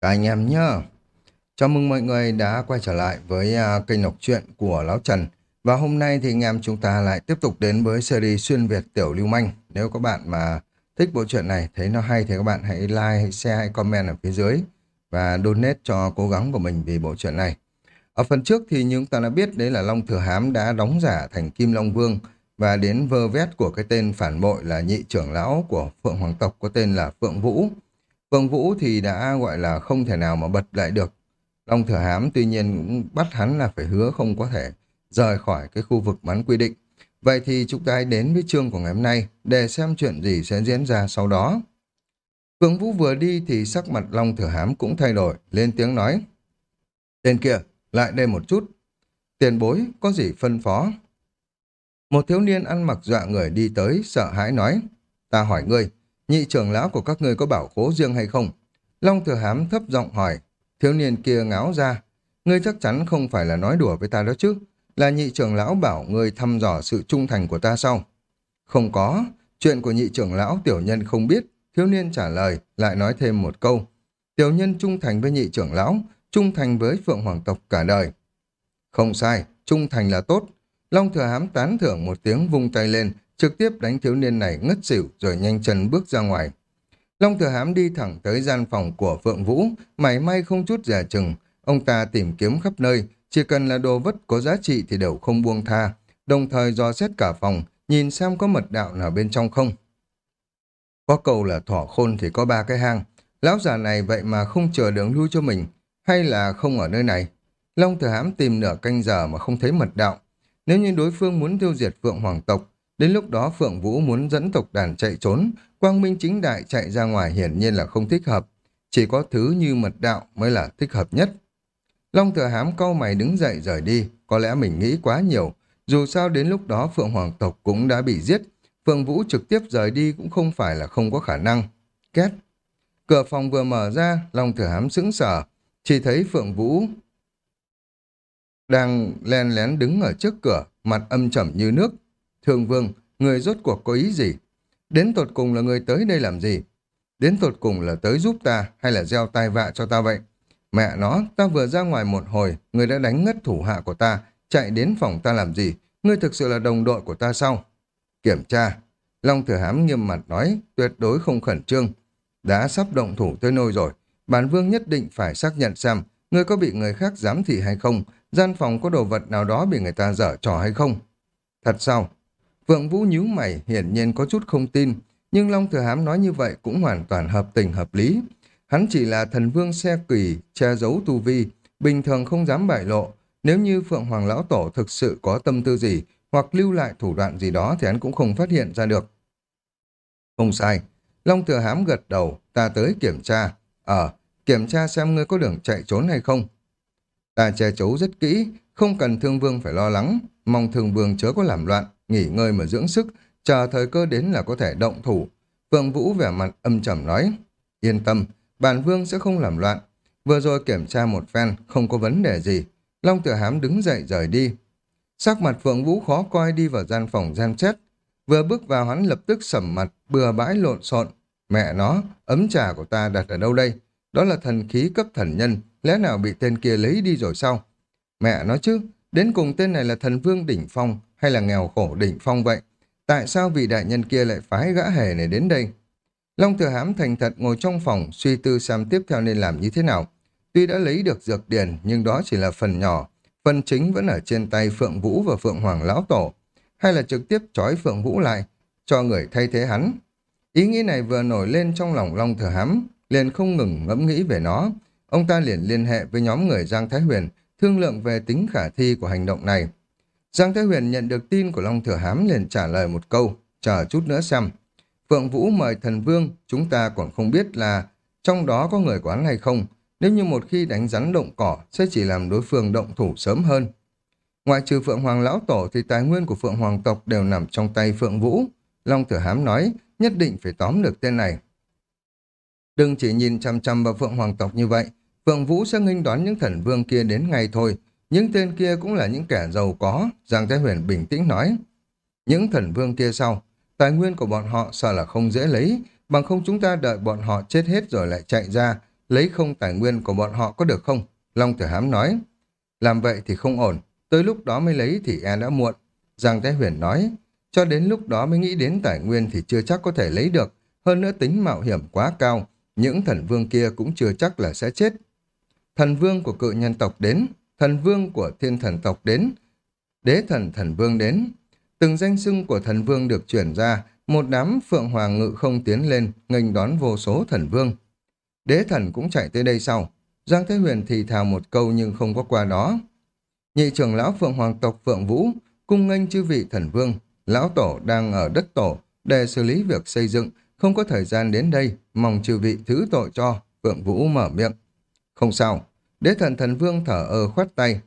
Các anh em nhá. Chào mừng mọi người đã quay trở lại với uh, kênh đọc truyện của Lão Trần. Và hôm nay thì anh em chúng ta lại tiếp tục đến với series xuyên Việt Tiểu Lưu Manh. Nếu các bạn mà thích bộ truyện này, thấy nó hay thì các bạn hãy like, hãy share, hãy comment ở phía dưới và donate cho cố gắng của mình vì bộ truyện này. Ở phần trước thì chúng ta đã biết đấy là Long Thừa Hám đã đóng giả thành Kim Long Vương và đến vơ vét của cái tên phản bội là nhị trưởng lão của Phượng Hoàng tộc có tên là Phượng Vũ. Vương Vũ thì đã gọi là không thể nào mà bật lại được. Long Thừa Hám tuy nhiên cũng bắt hắn là phải hứa không có thể rời khỏi cái khu vực bắn quy định. Vậy thì chúng ta hãy đến với chương của ngày hôm nay để xem chuyện gì sẽ diễn ra sau đó. Vương Vũ vừa đi thì sắc mặt Long Thừa Hám cũng thay đổi, lên tiếng nói. Tên kia, lại đây một chút. Tiền bối, có gì phân phó? Một thiếu niên ăn mặc dọa người đi tới, sợ hãi nói. Ta hỏi ngươi, nhị trưởng lão của các ngươi có bảo khố riêng hay không? Long thừa hám thấp giọng hỏi, thiếu niên kia ngáo ra, ngươi chắc chắn không phải là nói đùa với ta đó chứ, là nhị trưởng lão bảo ngươi thăm dò sự trung thành của ta sau. Không có, chuyện của nhị trưởng lão tiểu nhân không biết, thiếu niên trả lời, lại nói thêm một câu. Tiểu nhân trung thành với nhị trưởng lão, trung thành với phượng hoàng tộc cả đời. Không sai, trung thành là tốt. Long thừa hám tán thưởng một tiếng vung tay lên, trực tiếp đánh thiếu niên này ngất xỉu rồi nhanh chân bước ra ngoài. Long Thừa Hám đi thẳng tới gian phòng của Phượng Vũ, mảy may không chút dè chừng. Ông ta tìm kiếm khắp nơi, chỉ cần là đồ vật có giá trị thì đều không buông tha, đồng thời dò xét cả phòng, nhìn xem có mật đạo nào bên trong không. Có cầu là thỏ khôn thì có ba cái hang. Lão già này vậy mà không chờ đường lui cho mình, hay là không ở nơi này? Long Thừa Hám tìm nửa canh giờ mà không thấy mật đạo. Nếu như đối phương muốn tiêu diệt Phượng Hoàng tộc, Đến lúc đó Phượng Vũ muốn dẫn tộc đàn chạy trốn, Quang Minh chính đại chạy ra ngoài hiển nhiên là không thích hợp. Chỉ có thứ như mật đạo mới là thích hợp nhất. Long thừa hám câu mày đứng dậy rời đi, có lẽ mình nghĩ quá nhiều. Dù sao đến lúc đó Phượng Hoàng tộc cũng đã bị giết, Phượng Vũ trực tiếp rời đi cũng không phải là không có khả năng. Két. Cửa phòng vừa mở ra, Long thừa hám sững sờ, chỉ thấy Phượng Vũ đang len lén đứng ở trước cửa, mặt âm trầm như nước, Thương Vương, người rốt cuộc có ý gì? Đến tột cùng là người tới đây làm gì? Đến tột cùng là tới giúp ta hay là gieo tai vạ cho ta vậy? Mẹ nó, ta vừa ra ngoài một hồi, người đã đánh ngất thủ hạ của ta, chạy đến phòng ta làm gì? Ngươi thực sự là đồng đội của ta sao? Kiểm tra. Long Thừa Hám nghiêm mặt nói, tuyệt đối không khẩn trương. Đã sắp động thủ tới nơi rồi. Bản vương nhất định phải xác nhận xem ngươi có bị người khác giám thị hay không, gian phòng có đồ vật nào đó bị người ta dở trò hay không. Thật sao? Phượng Vũ nhíu mày, hiển nhiên có chút không tin, nhưng Long Thừa Hám nói như vậy cũng hoàn toàn hợp tình hợp lý. Hắn chỉ là thần vương xe quỷ, che giấu tu vi, bình thường không dám bại lộ. Nếu như Phượng Hoàng Lão Tổ thực sự có tâm tư gì, hoặc lưu lại thủ đoạn gì đó thì hắn cũng không phát hiện ra được. Không sai. Long Thừa Hám gật đầu, ta tới kiểm tra. Ờ, kiểm tra xem ngươi có đường chạy trốn hay không. Ta che giấu rất kỹ, không cần thương vương phải lo lắng, mong thương vương chớ có làm loạn nghỉ ngơi mà dưỡng sức, chờ thời cơ đến là có thể động thủ. Phượng Vũ vẻ mặt âm trầm nói, yên tâm, bản vương sẽ không làm loạn. Vừa rồi kiểm tra một phen, không có vấn đề gì. Long Tử Hám đứng dậy rời đi. Sắc mặt Phượng Vũ khó coi đi vào gian phòng gian chết. Vừa bước vào hắn lập tức sầm mặt, bừa bãi lộn xộn. Mẹ nó, ấm trà của ta đặt ở đâu đây? Đó là thần khí cấp thần nhân, lẽ nào bị tên kia lấy đi rồi sao? Mẹ nó chứ, đến cùng tên này là thần vương đỉnh phong, hay là nghèo khổ đỉnh phong vậy? Tại sao vị đại nhân kia lại phái gã hề này đến đây? Long thừa hám thành thật ngồi trong phòng suy tư xem tiếp theo nên làm như thế nào. Tuy đã lấy được dược điền nhưng đó chỉ là phần nhỏ. Phần chính vẫn ở trên tay Phượng Vũ và Phượng Hoàng Lão Tổ. Hay là trực tiếp trói Phượng Vũ lại, cho người thay thế hắn. Ý nghĩ này vừa nổi lên trong lòng Long thừa hám, liền không ngừng ngẫm nghĩ về nó. Ông ta liền liên hệ với nhóm người Giang Thái Huyền, thương lượng về tính khả thi của hành động này. Giang Thế Huyền nhận được tin của Long Thừa Hám liền trả lời một câu, chờ chút nữa xem. Phượng Vũ mời thần vương, chúng ta còn không biết là trong đó có người quán hay không. Nếu như một khi đánh rắn động cỏ, sẽ chỉ làm đối phương động thủ sớm hơn. Ngoại trừ Phượng Hoàng Lão Tổ thì tài nguyên của Phượng Hoàng tộc đều nằm trong tay Phượng Vũ. Long Thừa Hám nói, nhất định phải tóm được tên này. Đừng chỉ nhìn chăm chăm vào Phượng Hoàng tộc như vậy, Phượng Vũ sẽ nghênh đón những thần vương kia đến ngay thôi, những tên kia cũng là những kẻ giàu có, Giang Thái Huyền bình tĩnh nói. Những thần vương kia sau, tài nguyên của bọn họ sợ là không dễ lấy, bằng không chúng ta đợi bọn họ chết hết rồi lại chạy ra, lấy không tài nguyên của bọn họ có được không? Long Tử Hám nói. Làm vậy thì không ổn, tới lúc đó mới lấy thì e đã muộn. Giang Thái Huyền nói, cho đến lúc đó mới nghĩ đến tài nguyên thì chưa chắc có thể lấy được, hơn nữa tính mạo hiểm quá cao, những thần vương kia cũng chưa chắc là sẽ chết. Thần vương của cự nhân tộc đến, thần vương của thiên thần tộc đến, đế thần thần vương đến. Từng danh xưng của thần vương được chuyển ra, một đám phượng hoàng ngự không tiến lên, nghênh đón vô số thần vương. Đế thần cũng chạy tới đây sau. Giang Thế Huyền thì thào một câu nhưng không có qua đó. Nhị trưởng lão phượng hoàng tộc Phượng Vũ cung nghênh chư vị thần vương. Lão tổ đang ở đất tổ để xử lý việc xây dựng, không có thời gian đến đây, mong chư vị thứ tội cho. Phượng Vũ mở miệng. Không sao, đế thần thần vương thở ơ khoát tay.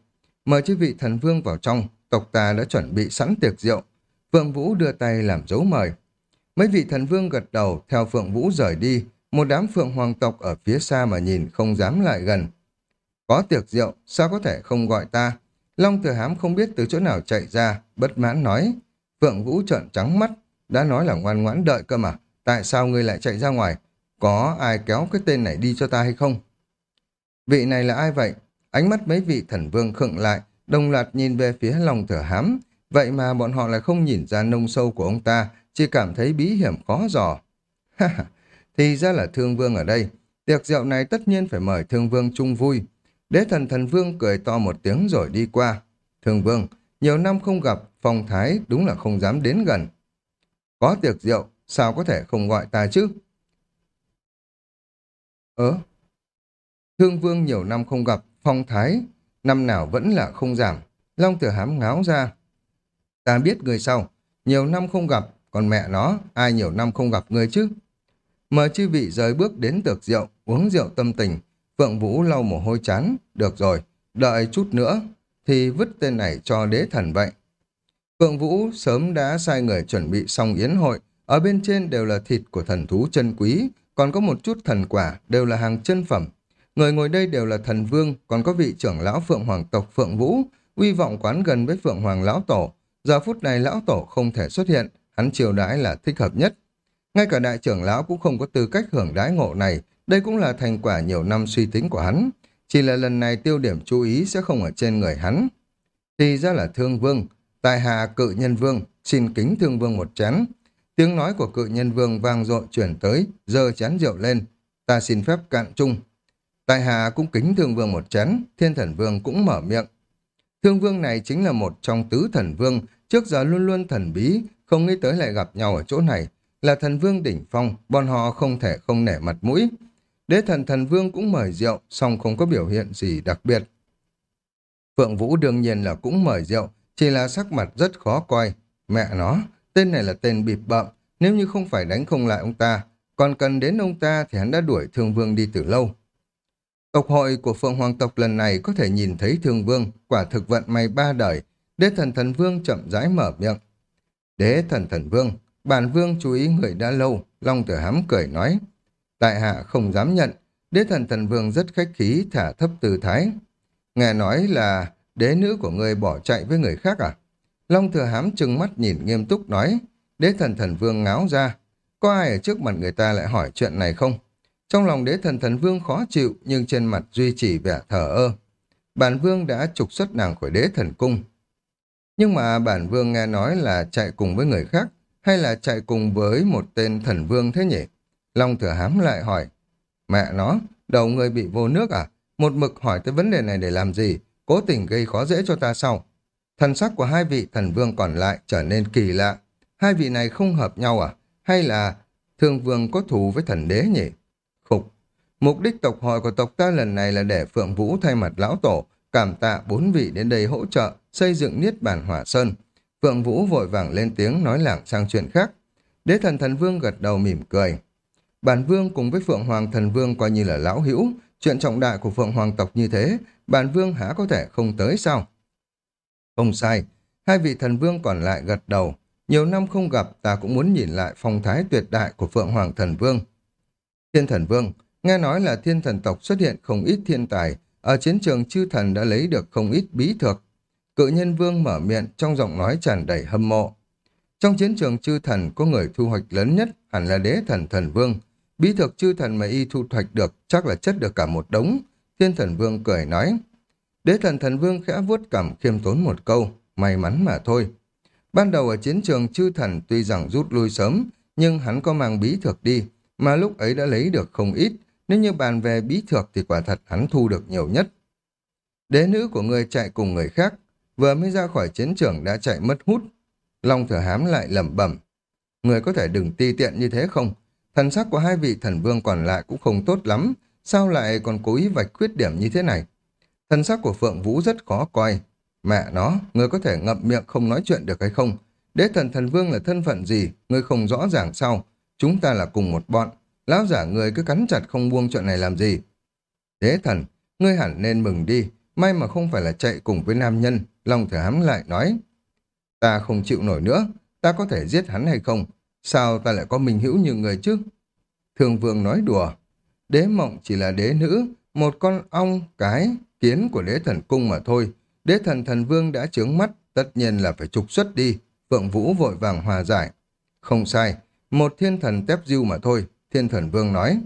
Mời chư vị thần vương vào trong, tộc ta đã chuẩn bị sẵn tiệc rượu. Phượng Vũ đưa tay làm dấu mời. Mấy vị thần vương gật đầu theo Phượng Vũ rời đi, một đám phượng hoàng tộc ở phía xa mà nhìn không dám lại gần. Có tiệc rượu, sao có thể không gọi ta? Long thừa hám không biết từ chỗ nào chạy ra, bất mãn nói. Phượng Vũ trợn trắng mắt, đã nói là ngoan ngoãn đợi cơ mà. Tại sao ngươi lại chạy ra ngoài? Có ai kéo cái tên này đi cho ta hay không? Vị này là ai vậy? Ánh mắt mấy vị thần vương khựng lại, đồng loạt nhìn về phía lòng thở hám. Vậy mà bọn họ lại không nhìn ra nông sâu của ông ta, chỉ cảm thấy bí hiểm khó dò. thì ra là thương vương ở đây. Tiệc rượu này tất nhiên phải mời thương vương chung vui. Đế thần thần vương cười to một tiếng rồi đi qua. Thương vương, nhiều năm không gặp, phong thái đúng là không dám đến gần. Có tiệc rượu, sao có thể không gọi ta chứ? Ớ, Hương vương nhiều năm không gặp, phong thái, năm nào vẫn là không giảm. Long tử hám ngáo ra. Ta biết người sau, nhiều năm không gặp, còn mẹ nó, ai nhiều năm không gặp người chứ? Mời chư vị rời bước đến tiệc rượu, uống rượu tâm tình. Phượng Vũ lau mồ hôi chán. Được rồi, đợi chút nữa, thì vứt tên này cho đế thần vậy. Phượng Vũ sớm đã sai người chuẩn bị xong yến hội. Ở bên trên đều là thịt của thần thú chân quý, còn có một chút thần quả, đều là hàng chân phẩm. Người ngồi đây đều là thần vương, còn có vị trưởng lão Phượng Hoàng tộc Phượng Vũ, uy vọng quán gần với Phượng Hoàng lão tổ. Giờ phút này lão tổ không thể xuất hiện, hắn chiều đãi là thích hợp nhất. Ngay cả đại trưởng lão cũng không có tư cách hưởng đái ngộ này, đây cũng là thành quả nhiều năm suy tính của hắn. Chỉ là lần này tiêu điểm chú ý sẽ không ở trên người hắn. Thì ra là thương vương, tài hạ cự nhân vương, xin kính thương vương một chén. Tiếng nói của cự nhân vương vang dội chuyển tới, giơ chén rượu lên. Ta xin phép cạn chung. Tại hạ cũng kính thương vương một chén, thiên thần vương cũng mở miệng. Thương vương này chính là một trong tứ thần vương, trước giờ luôn luôn thần bí, không nghĩ tới lại gặp nhau ở chỗ này. Là thần vương đỉnh phong, bọn họ không thể không nể mặt mũi. Đế thần thần vương cũng mời rượu, song không có biểu hiện gì đặc biệt. Phượng Vũ đương nhiên là cũng mời rượu, chỉ là sắc mặt rất khó coi. Mẹ nó, tên này là tên bịp bợm, nếu như không phải đánh không lại ông ta, còn cần đến ông ta thì hắn đã đuổi thương vương đi từ lâu. Tộc hội của Phượng Hoàng tộc lần này có thể nhìn thấy thương vương, quả thực vận may ba đời. Đế thần thần vương chậm rãi mở miệng. Đế thần thần vương, bản vương chú ý người đã lâu, Long tử hám cười nói. Tại hạ không dám nhận, đế thần thần vương rất khách khí thả thấp tư thái. Nghe nói là đế nữ của người bỏ chạy với người khác à? Long thừa hám trừng mắt nhìn nghiêm túc nói, đế thần thần vương ngáo ra. Có ai ở trước mặt người ta lại hỏi chuyện này không? Trong lòng đế thần thần vương khó chịu nhưng trên mặt duy trì vẻ thở ơ. Bản vương đã trục xuất nàng khỏi đế thần cung. Nhưng mà bản vương nghe nói là chạy cùng với người khác hay là chạy cùng với một tên thần vương thế nhỉ? Long thừa hám lại hỏi. Mẹ nó, đầu người bị vô nước à? Một mực hỏi tới vấn đề này để làm gì? Cố tình gây khó dễ cho ta sau. Thần sắc của hai vị thần vương còn lại trở nên kỳ lạ. Hai vị này không hợp nhau à? Hay là thương vương có thù với thần đế nhỉ? Mục đích tộc hội của tộc ta lần này là để Phượng Vũ thay mặt lão tổ, cảm tạ bốn vị đến đây hỗ trợ, xây dựng niết bàn hỏa sơn. Phượng Vũ vội vàng lên tiếng nói lảng sang chuyện khác. Đế thần thần vương gật đầu mỉm cười. Bản vương cùng với Phượng Hoàng thần vương coi như là lão hữu, chuyện trọng đại của Phượng Hoàng tộc như thế, bản vương há có thể không tới sao? Không sai, hai vị thần vương còn lại gật đầu. Nhiều năm không gặp, ta cũng muốn nhìn lại phong thái tuyệt đại của Phượng Hoàng thần vương. Thiên thần vương, nghe nói là thiên thần tộc xuất hiện không ít thiên tài, ở chiến trường chư thần đã lấy được không ít bí thực. Cự nhân vương mở miệng trong giọng nói tràn đầy hâm mộ. Trong chiến trường chư thần có người thu hoạch lớn nhất hẳn là đế thần thần vương, bí thực chư thần mà y thu hoạch được chắc là chất được cả một đống. Thiên thần vương cười nói. Đế thần thần vương khẽ vuốt cảm khiêm tốn một câu, may mắn mà thôi. Ban đầu ở chiến trường chư thần tuy rằng rút lui sớm, nhưng hắn có mang bí thực đi, mà lúc ấy đã lấy được không ít, nếu như bàn về bí thược thì quả thật hắn thu được nhiều nhất. Đế nữ của người chạy cùng người khác, vừa mới ra khỏi chiến trường đã chạy mất hút. Long thừa hám lại lẩm bẩm. Người có thể đừng ti tiện như thế không? Thần sắc của hai vị thần vương còn lại cũng không tốt lắm, sao lại còn cố ý vạch khuyết điểm như thế này? Thần sắc của Phượng Vũ rất khó coi. Mẹ nó, người có thể ngậm miệng không nói chuyện được hay không? Đế thần thần vương là thân phận gì? Người không rõ ràng sao? Chúng ta là cùng một bọn. Lão giả người cứ cắn chặt không buông chuyện này làm gì? Đế thần, ngươi hẳn nên mừng đi. May mà không phải là chạy cùng với nam nhân. Long thừa hám lại nói. Ta không chịu nổi nữa. Ta có thể giết hắn hay không? Sao ta lại có mình hữu như người chứ? Thường vương nói đùa. Đế mộng chỉ là đế nữ, một con ong, cái, kiến của đế thần cung mà thôi. Đế thần thần vương đã trướng mắt, tất nhiên là phải trục xuất đi. Phượng Vũ vội vàng hòa giải. Không sai, một thiên thần tép diêu mà thôi, thiên thần vương nói.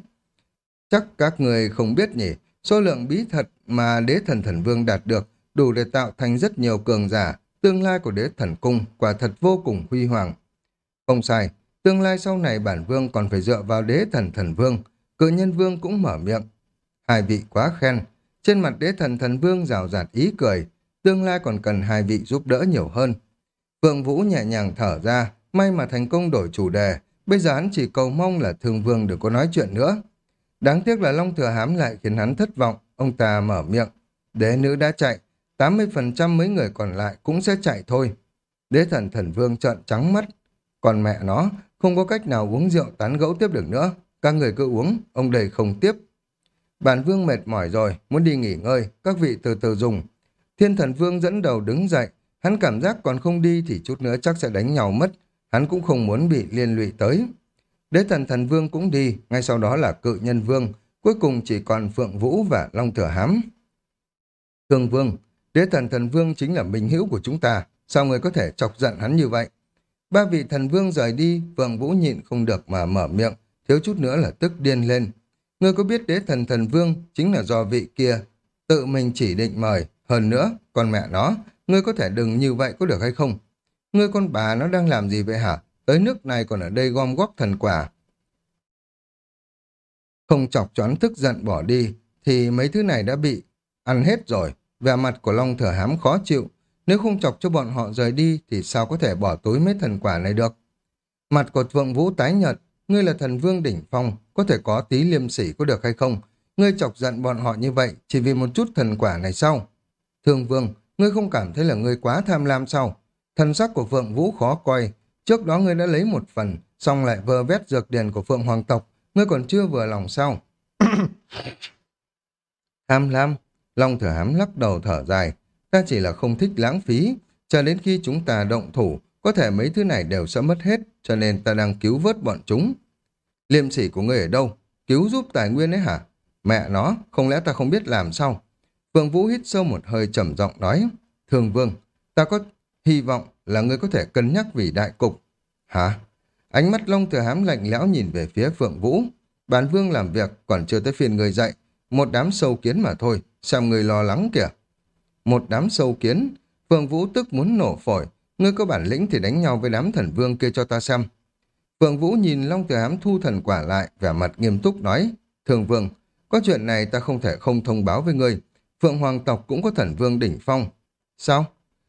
Chắc các người không biết nhỉ, số lượng bí thật mà đế thần thần vương đạt được đủ để tạo thành rất nhiều cường giả, tương lai của đế thần cung quả thật vô cùng huy hoàng. Không sai, tương lai sau này bản vương còn phải dựa vào đế thần thần vương, cự nhân vương cũng mở miệng. Hai vị quá khen, trên mặt đế thần thần vương rào rạt ý cười, tương lai còn cần hai vị giúp đỡ nhiều hơn. Phượng Vũ nhẹ nhàng thở ra, may mà thành công đổi chủ đề, bây giờ hắn chỉ cầu mong là thương vương đừng có nói chuyện nữa. Đáng tiếc là Long Thừa Hám lại khiến hắn thất vọng, ông ta mở miệng. Đế nữ đã chạy, 80% mấy người còn lại cũng sẽ chạy thôi. Đế thần thần vương trợn trắng mắt. Còn mẹ nó, không có cách nào uống rượu tán gẫu tiếp được nữa. Các người cứ uống, ông đầy không tiếp. Bản vương mệt mỏi rồi, muốn đi nghỉ ngơi, các vị từ từ dùng. Thiên thần vương dẫn đầu đứng dậy, hắn cảm giác còn không đi thì chút nữa chắc sẽ đánh nhau mất, hắn cũng không muốn bị liên lụy tới. Đế thần thần vương cũng đi, ngay sau đó là cự nhân vương, cuối cùng chỉ còn Phượng Vũ và Long Thừa Hám. Thương vương, đế thần thần vương chính là minh hữu của chúng ta, sao người có thể chọc giận hắn như vậy? Ba vị thần vương rời đi, Phượng Vũ nhịn không được mà mở miệng, thiếu chút nữa là tức điên lên. Ngươi có biết đế thần thần vương chính là do vị kia tự mình chỉ định mời, hơn nữa, con mẹ nó, ngươi có thể đừng như vậy có được hay không? Ngươi con bà nó đang làm gì vậy hả? Tới nước này còn ở đây gom góp thần quả. Không chọc choán tức giận bỏ đi, thì mấy thứ này đã bị ăn hết rồi. Vẻ mặt của Long Thừa Hám khó chịu. Nếu không chọc cho bọn họ rời đi, thì sao có thể bỏ túi mấy thần quả này được? Mặt của Vượng Vũ tái nhợt, ngươi là thần vương đỉnh phong, có thể có tí liêm sỉ có được hay không? Ngươi chọc giận bọn họ như vậy, chỉ vì một chút thần quả này sao? Thương vương, ngươi không cảm thấy là ngươi quá tham lam sao? Thần sắc của Phượng Vũ khó coi. Trước đó ngươi đã lấy một phần, xong lại vơ vét dược điền của Phượng Hoàng tộc. Ngươi còn chưa vừa lòng sao? tham lam. Long thở hám lắc đầu thở dài. Ta chỉ là không thích lãng phí. Cho đến khi chúng ta động thủ, có thể mấy thứ này đều sẽ mất hết, cho nên ta đang cứu vớt bọn chúng. Liêm sỉ của ngươi ở đâu? Cứu giúp tài nguyên ấy hả? Mẹ nó, không lẽ ta không biết làm sao? Phượng Vũ hít sâu một hơi trầm giọng nói, Thường Vương, ta có hy vọng là ngươi có thể cân nhắc vì đại cục. Hả? Ánh mắt Long Thừa Hám lạnh lẽo nhìn về phía Phượng Vũ. Bản Vương làm việc còn chưa tới phiên người dạy. Một đám sâu kiến mà thôi, xem người lo lắng kìa. Một đám sâu kiến, Phượng Vũ tức muốn nổ phổi. Ngươi có bản lĩnh thì đánh nhau với đám thần vương kia cho ta xem. Phượng Vũ nhìn Long Thừa Hám thu thần quả lại, vẻ mặt nghiêm túc nói, Thường Vương, có chuyện này ta không thể không thông báo với ngươi. Phượng Hoàng tộc cũng có thần vương đỉnh phong. Sao?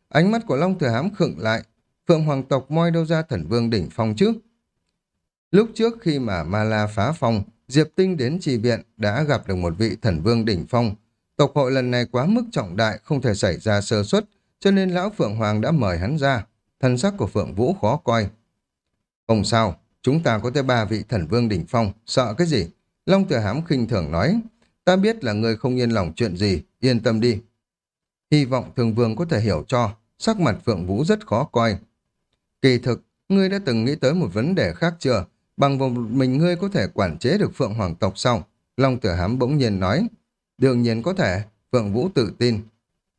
Ánh mắt của Long Thừa Hám khựng lại. Phượng Hoàng tộc moi đâu ra thần vương đỉnh phong chứ? Lúc trước khi mà Ma La phá phong, Diệp Tinh đến trì viện đã gặp được một vị thần vương đỉnh phong. Tộc hội lần này quá mức trọng đại, không thể xảy ra sơ suất, cho nên lão Phượng Hoàng đã mời hắn ra. Thần sắc của Phượng Vũ khó coi. Không sao, chúng ta có tới ba vị thần vương đỉnh phong, sợ cái gì? Long Thừa Hám khinh thường nói, ta biết là người không yên lòng chuyện gì, yên tâm đi. Hy vọng thường vương có thể hiểu cho, sắc mặt Phượng Vũ rất khó coi. Kỳ thực, ngươi đã từng nghĩ tới một vấn đề khác chưa? Bằng một mình ngươi có thể quản chế được Phượng Hoàng tộc sao? Long Tử Hám bỗng nhiên nói. Đương nhiên có thể, Phượng Vũ tự tin.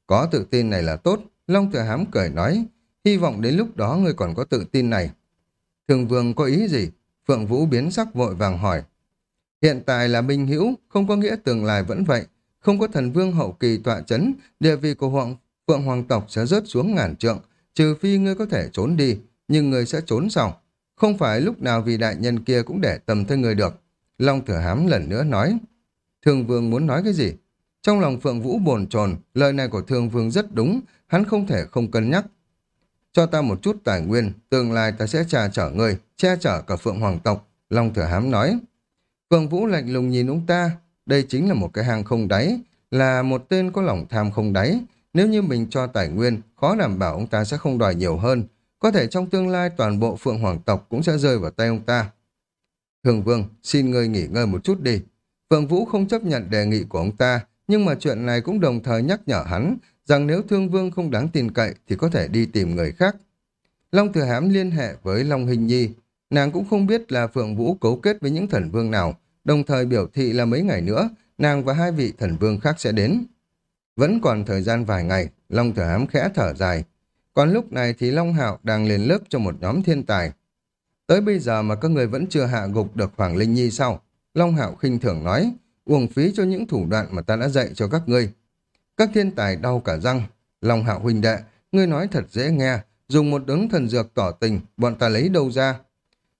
Có tự tin này là tốt, Long Tử Hám cười nói. Hy vọng đến lúc đó ngươi còn có tự tin này. Thường vương có ý gì? Phượng Vũ biến sắc vội vàng hỏi. Hiện tại là minh hữu, không có nghĩa tương lai vẫn vậy. Không có thần vương hậu kỳ tọa chấn, địa vị của hoàng, phượng hoàng tộc sẽ rớt xuống ngàn trượng, trừ phi ngươi có thể trốn đi, nhưng ngươi sẽ trốn xong Không phải lúc nào vì đại nhân kia cũng để tầm tới ngươi được. Long thừa hám lần nữa nói. Thương vương muốn nói cái gì? Trong lòng Phượng Vũ bồn chồn, lời này của Thương Vương rất đúng, hắn không thể không cân nhắc. Cho ta một chút tài nguyên, tương lai ta sẽ trà chở người, che chở cả Phượng Hoàng tộc, Long Thừa Hám nói. Phượng Vũ lạnh lùng nhìn ông ta, đây chính là một cái hang không đáy, là một tên có lòng tham không đáy. Nếu như mình cho tài nguyên, khó đảm bảo ông ta sẽ không đòi nhiều hơn. Có thể trong tương lai toàn bộ Phượng Hoàng tộc cũng sẽ rơi vào tay ông ta. Thường Vương, xin ngươi nghỉ ngơi một chút đi. Phượng Vũ không chấp nhận đề nghị của ông ta, nhưng mà chuyện này cũng đồng thời nhắc nhở hắn rằng nếu Thương Vương không đáng tin cậy thì có thể đi tìm người khác. Long Thừa Hám liên hệ với Long Hình Nhi, nàng cũng không biết là Phượng Vũ cấu kết với những thần vương nào, đồng thời biểu thị là mấy ngày nữa, nàng và hai vị thần vương khác sẽ đến. Vẫn còn thời gian vài ngày, Long Thừa Hám khẽ thở dài. Còn lúc này thì Long Hạo đang lên lớp cho một nhóm thiên tài. Tới bây giờ mà các người vẫn chưa hạ gục được Hoàng Linh Nhi sao? Long Hạo khinh thường nói, uổng phí cho những thủ đoạn mà ta đã dạy cho các ngươi. Các thiên tài đau cả răng. Long Hạo huynh đệ, ngươi nói thật dễ nghe, dùng một đống thần dược tỏ tình, bọn ta lấy đâu ra?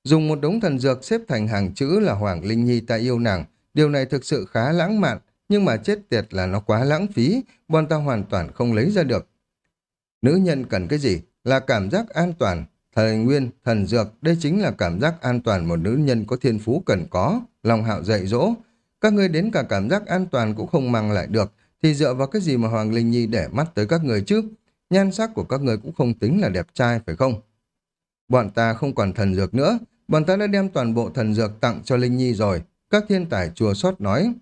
Dùng một đống thần dược xếp thành hàng chữ là Hoàng Linh Nhi ta yêu nàng, điều này thực sự khá lãng mạn, nhưng mà chết tiệt là nó quá lãng phí, bọn ta hoàn toàn không lấy ra được. Nữ nhân cần cái gì? Là cảm giác an toàn, thời nguyên, thần dược, đây chính là cảm giác an toàn một nữ nhân có thiên phú cần có. lòng hạo dạy dỗ, các ngươi đến cả cảm giác an toàn cũng không mang lại được, thì dựa vào cái gì mà Hoàng Linh Nhi để mắt tới các người chứ? Nhan sắc của các người cũng không tính là đẹp trai, phải không? Bọn ta không còn thần dược nữa, bọn ta đã đem toàn bộ thần dược tặng cho Linh Nhi rồi. Các thiên tài chùa sót nói.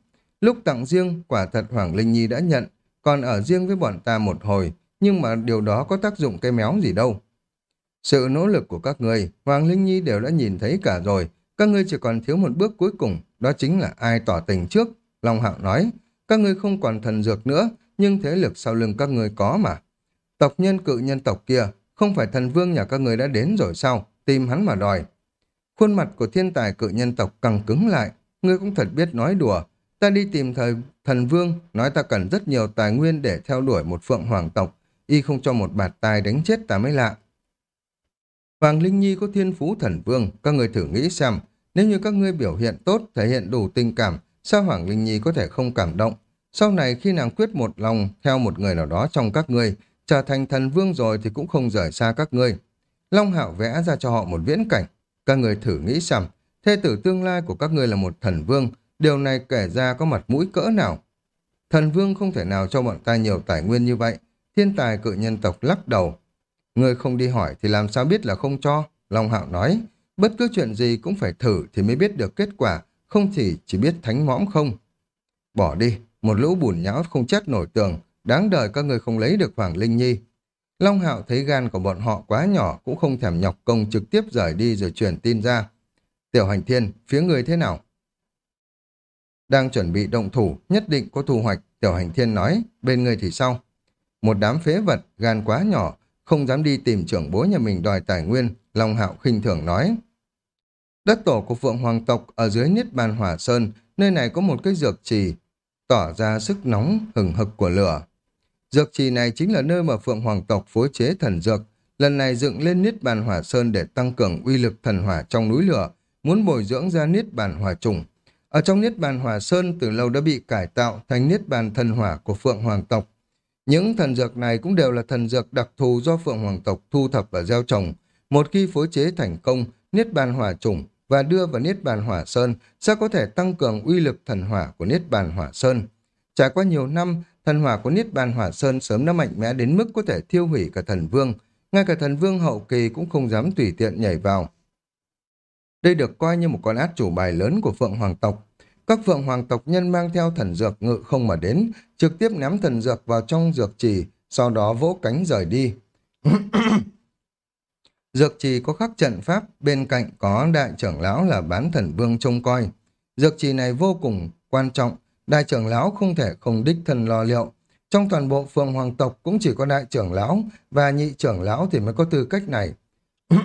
Lúc tặng riêng, quả thật Hoàng Linh Nhi đã nhận, còn ở riêng với bọn ta một hồi, nhưng mà điều đó có tác dụng cây méo gì đâu. Sự nỗ lực của các người, Hoàng Linh Nhi đều đã nhìn thấy cả rồi, các ngươi chỉ còn thiếu một bước cuối cùng, đó chính là ai tỏ tình trước. Long Hạo nói, các ngươi không còn thần dược nữa, nhưng thế lực sau lưng các ngươi có mà. Tộc nhân cự nhân tộc kia, không phải thần vương nhà các ngươi đã đến rồi sao, tìm hắn mà đòi. Khuôn mặt của thiên tài cự nhân tộc càng cứng lại, ngươi cũng thật biết nói đùa. Ta đi tìm thời thần vương, nói ta cần rất nhiều tài nguyên để theo đuổi một phượng hoàng tộc, y không cho một bạt tai đánh chết ta mới lạ. Hoàng Linh Nhi có thiên phú thần vương, các người thử nghĩ xem, nếu như các ngươi biểu hiện tốt, thể hiện đủ tình cảm, sao Hoàng Linh Nhi có thể không cảm động? Sau này khi nàng quyết một lòng theo một người nào đó trong các ngươi, trở thành thần vương rồi thì cũng không rời xa các ngươi. Long Hạo vẽ ra cho họ một viễn cảnh. Các người thử nghĩ xem, thê tử tương lai của các ngươi là một thần vương, điều này kể ra có mặt mũi cỡ nào. Thần vương không thể nào cho bọn ta nhiều tài nguyên như vậy. Thiên tài cự nhân tộc lắc đầu. Người không đi hỏi thì làm sao biết là không cho? Long Hạo nói, bất cứ chuyện gì cũng phải thử thì mới biết được kết quả, không chỉ chỉ biết thánh mõm không. Bỏ đi, một lũ bùn nhão không chết nổi tường, đáng đời các người không lấy được Hoàng Linh Nhi. Long Hạo thấy gan của bọn họ quá nhỏ cũng không thèm nhọc công trực tiếp rời đi rồi truyền tin ra. Tiểu hành thiên, phía người thế nào? Đang chuẩn bị động thủ, nhất định có thu hoạch, tiểu hành thiên nói, bên người thì sao? Một đám phế vật, gan quá nhỏ, không dám đi tìm trưởng bố nhà mình đòi tài nguyên, Long Hạo khinh thường nói. Đất tổ của Phượng Hoàng tộc ở dưới Niết Bàn Hỏa Sơn, nơi này có một cái dược trì, tỏ ra sức nóng hừng hực của lửa. Dược trì này chính là nơi mà Phượng Hoàng tộc phối chế thần dược, lần này dựng lên Niết Bàn Hỏa Sơn để tăng cường uy lực thần hỏa trong núi lửa, muốn bồi dưỡng ra Niết Bàn Hỏa trùng. Ở trong Niết Bàn Hỏa Sơn từ lâu đã bị cải tạo thành Niết Bàn thần hỏa của Phượng Hoàng tộc. Những thần dược này cũng đều là thần dược đặc thù do Phượng Hoàng tộc thu thập và gieo trồng. Một khi phối chế thành công, Niết Bàn Hỏa trùng và đưa vào Niết Bàn Hỏa Sơn sẽ có thể tăng cường uy lực thần hỏa của Niết Bàn Hỏa Sơn. Trải qua nhiều năm, thần hỏa của Niết Bàn Hỏa Sơn sớm đã mạnh mẽ đến mức có thể thiêu hủy cả thần vương. Ngay cả thần vương hậu kỳ cũng không dám tùy tiện nhảy vào. Đây được coi như một con át chủ bài lớn của Phượng Hoàng tộc. Các Phượng Hoàng tộc nhân mang theo thần dược ngự không mà đến, trực tiếp ném thần dược vào trong dược trì, sau đó vỗ cánh rời đi. Dược trì có khắc trận pháp, bên cạnh có đại trưởng lão là bán thần vương trông coi. Dược trì này vô cùng quan trọng, đại trưởng lão không thể không đích thân lo liệu. Trong toàn bộ phường hoàng tộc cũng chỉ có đại trưởng lão và nhị trưởng lão thì mới có tư cách này.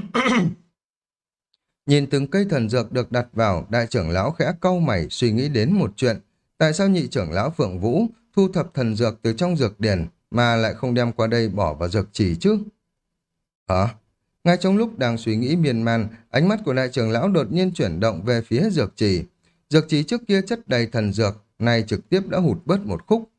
Nhìn từng cây thần dược được đặt vào, đại trưởng lão khẽ cau mày suy nghĩ đến một chuyện. Tại sao nhị trưởng lão Phượng Vũ thu thập thần dược từ trong dược điển mà lại không đem qua đây bỏ vào dược chỉ chứ? Hả? Ngay trong lúc đang suy nghĩ miên man, ánh mắt của đại trưởng lão đột nhiên chuyển động về phía dược trì. Dược trì trước kia chất đầy thần dược, nay trực tiếp đã hụt bớt một khúc.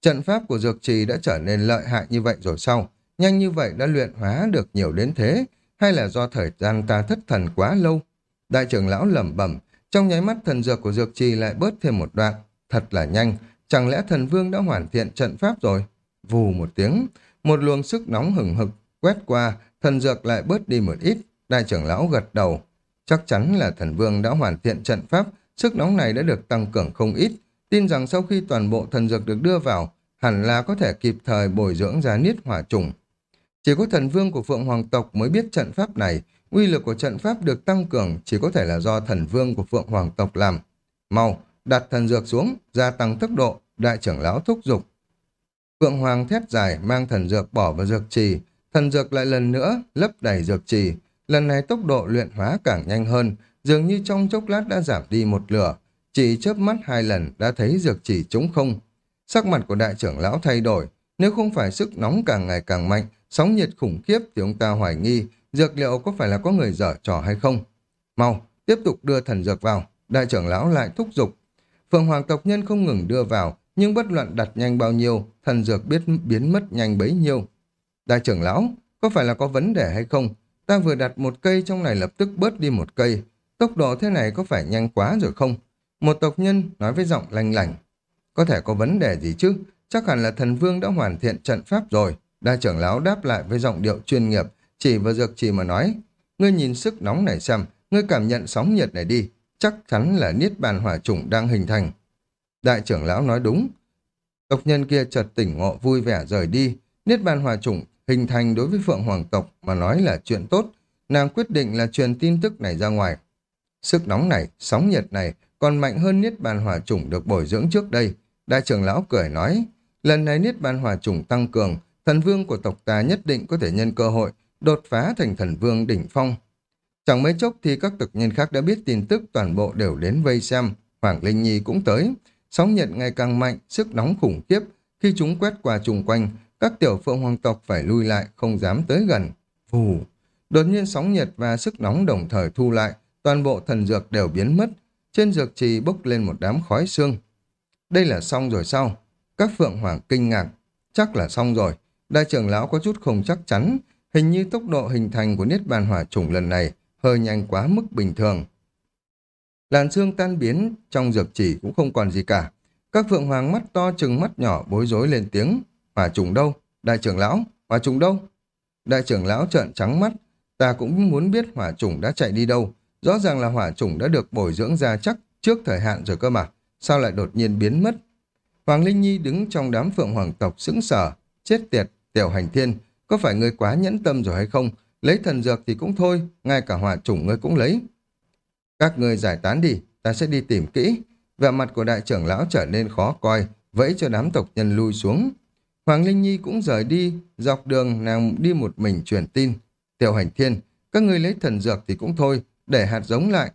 Trận pháp của dược trì đã trở nên lợi hại như vậy rồi sau, nhanh như vậy đã luyện hóa được nhiều đến thế, hay là do thời gian ta thất thần quá lâu? Đại trưởng lão lẩm bẩm, trong nháy mắt thần dược của dược trì lại bớt thêm một đoạn, thật là nhanh, chẳng lẽ thần vương đã hoàn thiện trận pháp rồi? Vù một tiếng, một luồng sức nóng hừng hực quét qua, thần dược lại bớt đi một ít, đại trưởng lão gật đầu. Chắc chắn là thần vương đã hoàn thiện trận pháp, sức nóng này đã được tăng cường không ít, tin rằng sau khi toàn bộ thần dược được đưa vào, hẳn là có thể kịp thời bồi dưỡng ra niết hỏa trùng. Chỉ có thần vương của Phượng Hoàng tộc mới biết trận pháp này, uy lực của trận pháp được tăng cường chỉ có thể là do thần vương của Phượng Hoàng tộc làm. Mau, đặt thần dược xuống, gia tăng tốc độ, đại trưởng lão thúc giục. Phượng Hoàng thét dài mang thần dược bỏ vào dược trì, thần dược lại lần nữa lấp đầy dược trì. Lần này tốc độ luyện hóa càng nhanh hơn, dường như trong chốc lát đã giảm đi một lửa. Chỉ chớp mắt hai lần đã thấy dược chỉ trúng không. Sắc mặt của đại trưởng lão thay đổi, nếu không phải sức nóng càng ngày càng mạnh, sóng nhiệt khủng khiếp thì ông ta hoài nghi dược liệu có phải là có người dở trò hay không. Mau, tiếp tục đưa thần dược vào, đại trưởng lão lại thúc giục. Phượng Hoàng tộc nhân không ngừng đưa vào, nhưng bất luận đặt nhanh bao nhiêu, thần dược biết biến mất nhanh bấy nhiêu. Đại trưởng lão, có phải là có vấn đề hay không? Ta vừa đặt một cây trong này lập tức bớt đi một cây. Tốc độ thế này có phải nhanh quá rồi không? Một tộc nhân nói với giọng lanh lành. Có thể có vấn đề gì chứ? Chắc hẳn là thần vương đã hoàn thiện trận pháp rồi. Đại trưởng lão đáp lại với giọng điệu chuyên nghiệp, chỉ và dược chỉ mà nói. Ngươi nhìn sức nóng này xem, ngươi cảm nhận sóng nhiệt này đi. Chắc chắn là niết bàn hỏa chủng đang hình thành. Đại trưởng lão nói đúng. Tộc nhân kia chợt tỉnh ngộ vui vẻ rời đi. Niết bàn hỏa chủng hình thành đối với Phượng Hoàng tộc mà nói là chuyện tốt. Nàng quyết định là truyền tin tức này ra ngoài. Sức nóng này, sóng nhiệt này còn mạnh hơn Niết bàn hỏa chủng được bồi dưỡng trước đây. Đại trưởng lão cười nói, lần này Niết bàn hỏa chủng tăng cường, thần vương của tộc ta nhất định có thể nhân cơ hội đột phá thành thần vương đỉnh phong. Chẳng mấy chốc thì các tộc nhân khác đã biết tin tức toàn bộ đều đến vây xem. Hoàng Linh Nhi cũng tới. Sóng nhiệt ngày càng mạnh, sức nóng khủng khiếp. Khi chúng quét qua chung quanh, các tiểu phượng hoàng tộc phải lui lại, không dám tới gần. phù Đột nhiên sóng nhiệt và sức nóng đồng thời thu lại, toàn bộ thần dược đều biến mất. Trên dược trì bốc lên một đám khói xương. Đây là xong rồi sao? Các phượng hoàng kinh ngạc. Chắc là xong rồi. Đại trưởng lão có chút không chắc chắn. Hình như tốc độ hình thành của Niết Bàn Hỏa chủng lần này hơi nhanh quá mức bình thường. Làn xương tan biến trong dược chỉ cũng không còn gì cả. Các phượng hoàng mắt to chừng mắt nhỏ bối rối lên tiếng. Hỏa trùng đâu? Đại trưởng lão, hỏa trùng đâu? Đại trưởng lão trợn trắng mắt. Ta cũng muốn biết hỏa trùng đã chạy đi đâu. Rõ ràng là hỏa trùng đã được bồi dưỡng ra chắc trước thời hạn rồi cơ mà. Sao lại đột nhiên biến mất? Hoàng Linh Nhi đứng trong đám phượng hoàng tộc sững sờ. Chết tiệt, tiểu hành thiên. Có phải ngươi quá nhẫn tâm rồi hay không? Lấy thần dược thì cũng thôi, ngay cả hỏa trùng ngươi cũng lấy. Các ngươi giải tán đi, ta sẽ đi tìm kỹ. Vẻ mặt của đại trưởng lão trở nên khó coi, vẫy cho đám tộc nhân lui xuống. Hoàng Linh Nhi cũng rời đi, dọc đường nàng đi một mình truyền tin. Tiểu hành thiên, các ngươi lấy thần dược thì cũng thôi, để hạt giống lại.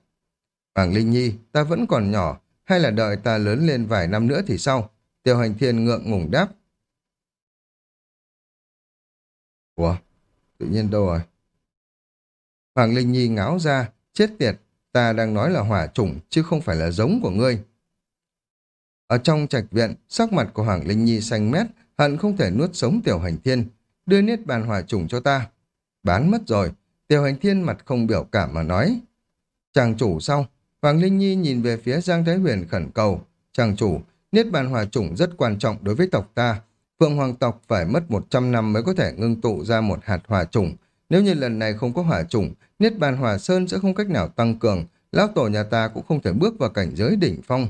Hoàng Linh Nhi, ta vẫn còn nhỏ, hay là đợi ta lớn lên vài năm nữa thì sau. Tiêu hành thiên ngượng ngùng đáp. Ủa, tự nhiên đâu rồi? Hoàng Linh Nhi ngáo ra, chết tiệt, ta đang nói là hỏa chủng chứ không phải là giống của ngươi. Ở trong trạch viện, sắc mặt của Hoàng Linh Nhi xanh mét, hận không thể nuốt sống tiểu hành thiên, đưa niết bàn hỏa chủng cho ta. Bán mất rồi, tiểu hành thiên mặt không biểu cảm mà nói. Chàng chủ sau, Hoàng Linh Nhi nhìn về phía Giang Thái Huyền khẩn cầu. Chàng chủ, niết bàn Hòa chủng rất quan trọng đối với tộc ta. Phượng Hoàng tộc phải mất 100 năm mới có thể ngưng tụ ra một hạt Hòa chủng. Nếu như lần này không có hỏa chủng, niết bàn Hòa sơn sẽ không cách nào tăng cường, lão tổ nhà ta cũng không thể bước vào cảnh giới đỉnh phong.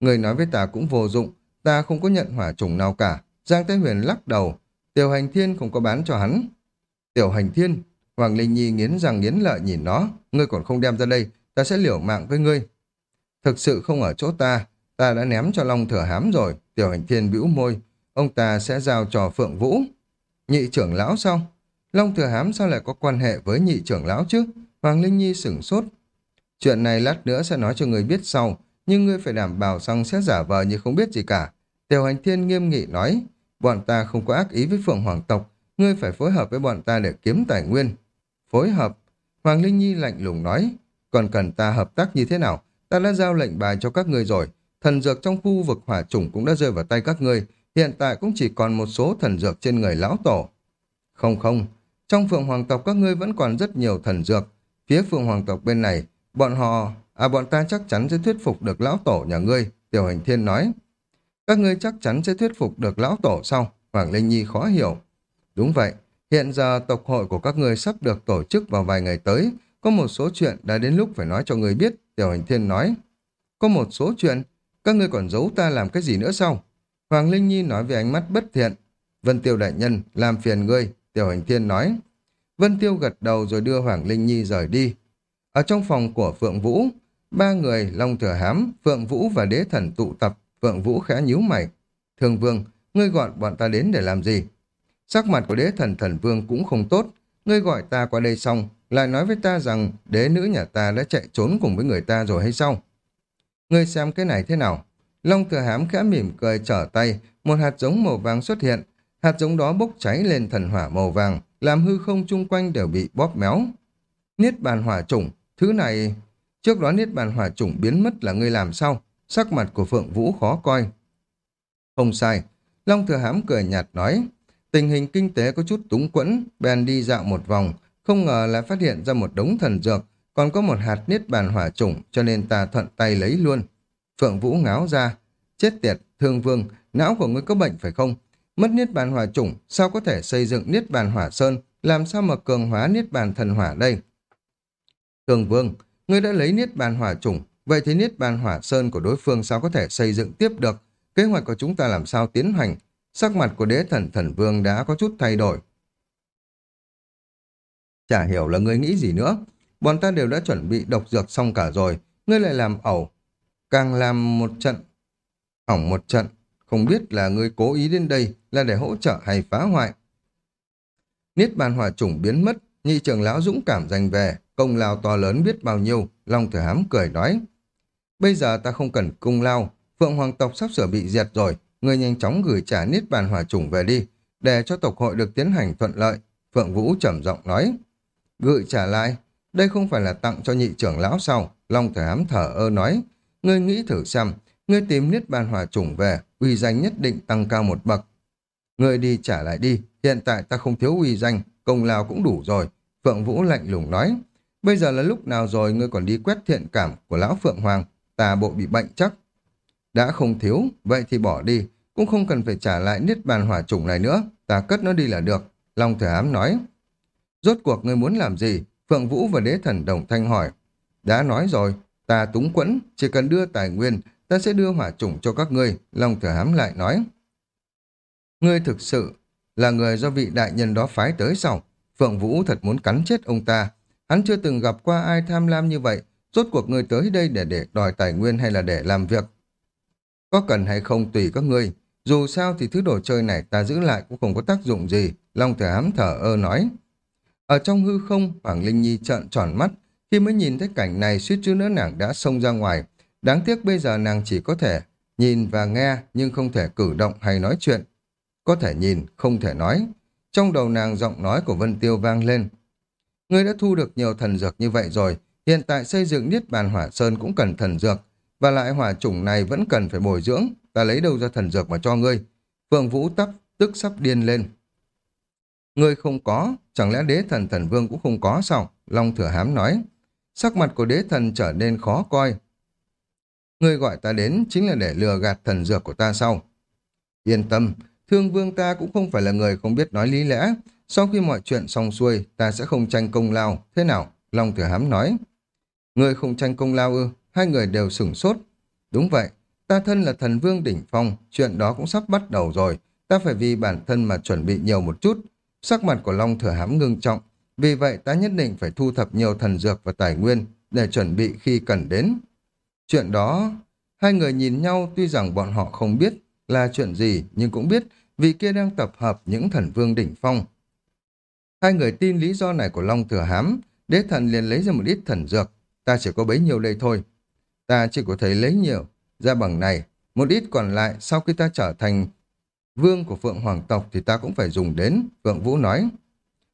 Người nói với ta cũng vô dụng, ta không có nhận hỏa chủng nào cả. Giang Thái Huyền lắc đầu, tiểu hành thiên không có bán cho hắn. Tiểu hành thiên, Hoàng Linh Nhi nghiến răng nghiến lợi nhìn nó, ngươi còn không đem ra đây, ta sẽ liều mạng với ngươi. Thực sự không ở chỗ ta, ta đã ném cho Long Thừa Hám rồi, tiểu hành thiên bĩu môi, ông ta sẽ giao cho Phượng Vũ. Nhị trưởng lão sao? Long Thừa Hám sao lại có quan hệ với nhị trưởng lão chứ? Hoàng Linh Nhi sửng sốt. Chuyện này lát nữa sẽ nói cho người biết sau, nhưng ngươi phải đảm bảo rằng sẽ giả vờ như không biết gì cả. Tiểu hành thiên nghiêm nghị nói, bọn ta không có ác ý với Phượng Hoàng tộc, ngươi phải phối hợp với bọn ta để kiếm tài nguyên. Phối hợp? Hoàng Linh Nhi lạnh lùng nói, còn cần ta hợp tác như thế nào? Ta đã giao lệnh bài cho các ngươi rồi, thần dược trong khu vực hỏa chủng cũng đã rơi vào tay các ngươi, hiện tại cũng chỉ còn một số thần dược trên người lão tổ. Không không, trong Phượng Hoàng tộc các ngươi vẫn còn rất nhiều thần dược, phía Phượng Hoàng tộc bên này, bọn họ, à bọn ta chắc chắn sẽ thuyết phục được lão tổ nhà ngươi, Tiểu Hành Thiên nói. Các ngươi chắc chắn sẽ thuyết phục được lão tổ sau, Hoàng Linh Nhi khó hiểu. Đúng vậy, hiện giờ tộc hội của các người sắp được tổ chức vào vài ngày tới, có một số chuyện đã đến lúc phải nói cho người biết, Tiểu Hành Thiên nói. Có một số chuyện, các ngươi còn giấu ta làm cái gì nữa sao? Hoàng Linh Nhi nói với ánh mắt bất thiện. Vân Tiêu đại nhân, làm phiền ngươi, Tiểu Hành Thiên nói. Vân Tiêu gật đầu rồi đưa Hoàng Linh Nhi rời đi. Ở trong phòng của Phượng Vũ, ba người Long Thừa Hám, Phượng Vũ và Đế Thần tụ tập, Phượng Vũ khẽ nhíu mày. Thường Vương, ngươi gọi bọn ta đến để làm gì? Sắc mặt của Đế Thần Thần Vương cũng không tốt. Ngươi gọi ta qua đây xong, lại nói với ta rằng đế nữ nhà ta đã chạy trốn cùng với người ta rồi hay sao? Ngươi xem cái này thế nào? Long thừa hám khẽ mỉm cười trở tay, một hạt giống màu vàng xuất hiện. Hạt giống đó bốc cháy lên thần hỏa màu vàng, làm hư không chung quanh đều bị bóp méo. Niết bàn hỏa chủng, thứ này... Trước đó niết bàn hỏa chủng biến mất là ngươi làm sao? Sắc mặt của Phượng Vũ khó coi. Không sai. Long thừa hám cười nhạt nói. Tình hình kinh tế có chút túng quẫn, bèn đi dạo một vòng, không ngờ lại phát hiện ra một đống thần dược, còn có một hạt niết bàn hỏa chủng, cho nên ta thuận tay lấy luôn. Phượng Vũ ngáo ra, chết tiệt, thương vương, não của ngươi có bệnh phải không? Mất niết bàn hỏa chủng, sao có thể xây dựng niết bàn hỏa sơn, làm sao mà cường hóa niết bàn thần hỏa đây? Thương vương, ngươi đã lấy niết bàn hỏa chủng, vậy thì niết bàn hỏa sơn của đối phương sao có thể xây dựng tiếp được? Kế hoạch của chúng ta làm sao tiến hành? Sắc mặt của đế thần thần vương đã có chút thay đổi. Chả hiểu là ngươi nghĩ gì nữa. Bọn ta đều đã chuẩn bị độc dược xong cả rồi. Ngươi lại làm ẩu. Càng làm một trận. Hỏng một trận. Không biết là ngươi cố ý đến đây là để hỗ trợ hay phá hoại. Niết bàn hỏa chủng biến mất. Nhị trưởng lão dũng cảm giành về. Công lao to lớn biết bao nhiêu. Long thừa hám cười nói. Bây giờ ta không cần công lao. Phượng hoàng tộc sắp sửa bị diệt rồi người nhanh chóng gửi trả niết bàn hỏa chủng về đi. Để cho tộc hội được tiến hành thuận lợi. Phượng Vũ trầm giọng nói. Gửi trả lại, đây không phải là tặng cho nhị trưởng lão sao? Long Thể Ám thở ơ nói, ngươi nghĩ thử xem, ngươi tìm niết bàn hỏa chủng về, uy danh nhất định tăng cao một bậc. Ngươi đi trả lại đi, hiện tại ta không thiếu uy danh, công lao cũng đủ rồi. Phượng Vũ lạnh lùng nói, bây giờ là lúc nào rồi ngươi còn đi quét thiện cảm của lão Phượng Hoàng, ta bộ bị bệnh chắc. Đã không thiếu, vậy thì bỏ đi, cũng không cần phải trả lại niết bàn hỏa chủng này nữa, ta cất nó đi là được. Long thừa Ám nói, Rốt cuộc ngươi muốn làm gì? Phượng Vũ và đế thần đồng thanh hỏi. Đã nói rồi, ta túng quẫn, chỉ cần đưa tài nguyên, ta sẽ đưa hỏa chủng cho các ngươi. Long thừa hám lại nói. Ngươi thực sự là người do vị đại nhân đó phái tới sau. Phượng Vũ thật muốn cắn chết ông ta. Hắn chưa từng gặp qua ai tham lam như vậy. Rốt cuộc ngươi tới đây để để đòi tài nguyên hay là để làm việc? Có cần hay không tùy các ngươi. Dù sao thì thứ đồ chơi này ta giữ lại cũng không có tác dụng gì. Long thừa hám thở ơ nói. Ở trong hư không, Hoàng Linh Nhi trợn tròn mắt, khi mới nhìn thấy cảnh này suýt chút nữa nàng đã xông ra ngoài. Đáng tiếc bây giờ nàng chỉ có thể nhìn và nghe nhưng không thể cử động hay nói chuyện. Có thể nhìn, không thể nói. Trong đầu nàng giọng nói của Vân Tiêu vang lên. Ngươi đã thu được nhiều thần dược như vậy rồi, hiện tại xây dựng Niết Bàn Hỏa Sơn cũng cần thần dược, và lại hỏa chủng này vẫn cần phải bồi dưỡng, ta lấy đâu ra thần dược mà cho ngươi. Phượng Vũ tắp, tức sắp điên lên. Ngươi không có, chẳng lẽ đế thần thần vương cũng không có sao? Long thừa hám nói. Sắc mặt của đế thần trở nên khó coi. Ngươi gọi ta đến chính là để lừa gạt thần dược của ta sao? Yên tâm, thương vương ta cũng không phải là người không biết nói lý lẽ. Sau khi mọi chuyện xong xuôi, ta sẽ không tranh công lao. Thế nào? Long thừa hám nói. Ngươi không tranh công lao ư? Hai người đều sửng sốt. Đúng vậy, ta thân là thần vương đỉnh phong, chuyện đó cũng sắp bắt đầu rồi. Ta phải vì bản thân mà chuẩn bị nhiều một chút. Sắc mặt của Long Thừa Hám ngưng trọng, vì vậy ta nhất định phải thu thập nhiều thần dược và tài nguyên để chuẩn bị khi cần đến. Chuyện đó, hai người nhìn nhau tuy rằng bọn họ không biết là chuyện gì nhưng cũng biết vì kia đang tập hợp những thần vương đỉnh phong. Hai người tin lý do này của Long Thừa Hám, đế thần liền lấy ra một ít thần dược. Ta chỉ có bấy nhiêu đây thôi. Ta chỉ có thể lấy nhiều, ra bằng này. Một ít còn lại, sau khi ta trở thành vương của Phượng Hoàng tộc thì ta cũng phải dùng đến, Phượng Vũ nói.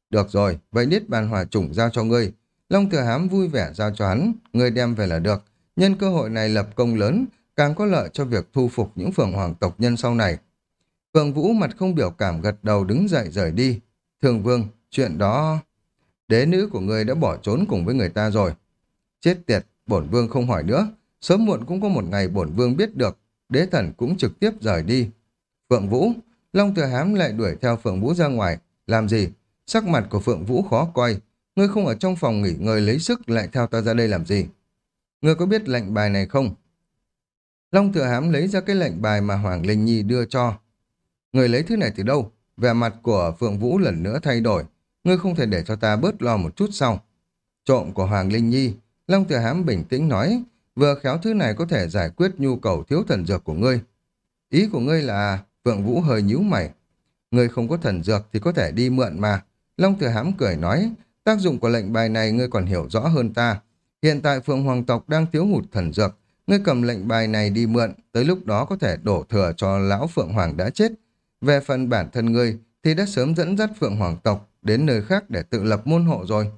Được rồi, vậy Niết Bàn hòa Chủng giao cho ngươi. Long Thừa Hám vui vẻ giao cho hắn, ngươi đem về là được. Nhân cơ hội này lập công lớn, càng có lợi cho việc thu phục những Phượng Hoàng tộc nhân sau này. Phượng Vũ mặt không biểu cảm gật đầu đứng dậy rời đi. Thường Vương, chuyện đó... Đế nữ của ngươi đã bỏ trốn cùng với người ta rồi. Chết tiệt, bổn vương không hỏi nữa. Sớm muộn cũng có một ngày bổn vương biết được. Đế thần cũng trực tiếp rời đi. Phượng Vũ, Long Thừa Hám lại đuổi theo Phượng Vũ ra ngoài. Làm gì? Sắc mặt của Phượng Vũ khó coi. Ngươi không ở trong phòng nghỉ ngơi lấy sức lại theo ta ra đây làm gì? Ngươi có biết lệnh bài này không? Long Thừa Hám lấy ra cái lệnh bài mà Hoàng Linh Nhi đưa cho. Người lấy thứ này từ đâu? Vẻ mặt của Phượng Vũ lần nữa thay đổi. Ngươi không thể để cho ta bớt lo một chút sau. Trộm của Hoàng Linh Nhi. Long Thừa Hám bình tĩnh nói. Vừa khéo thứ này có thể giải quyết nhu cầu thiếu thần dược của ngươi. Ý của ngươi là... Phượng Vũ hơi nhíu mày. Ngươi không có thần dược thì có thể đi mượn mà. Long Thừa Hám cười nói. Tác dụng của lệnh bài này ngươi còn hiểu rõ hơn ta. Hiện tại Phượng Hoàng tộc đang thiếu hụt thần dược. Ngươi cầm lệnh bài này đi mượn, tới lúc đó có thể đổ thừa cho lão Phượng Hoàng đã chết. Về phần bản thân ngươi thì đã sớm dẫn dắt Phượng Hoàng tộc đến nơi khác để tự lập môn hộ rồi.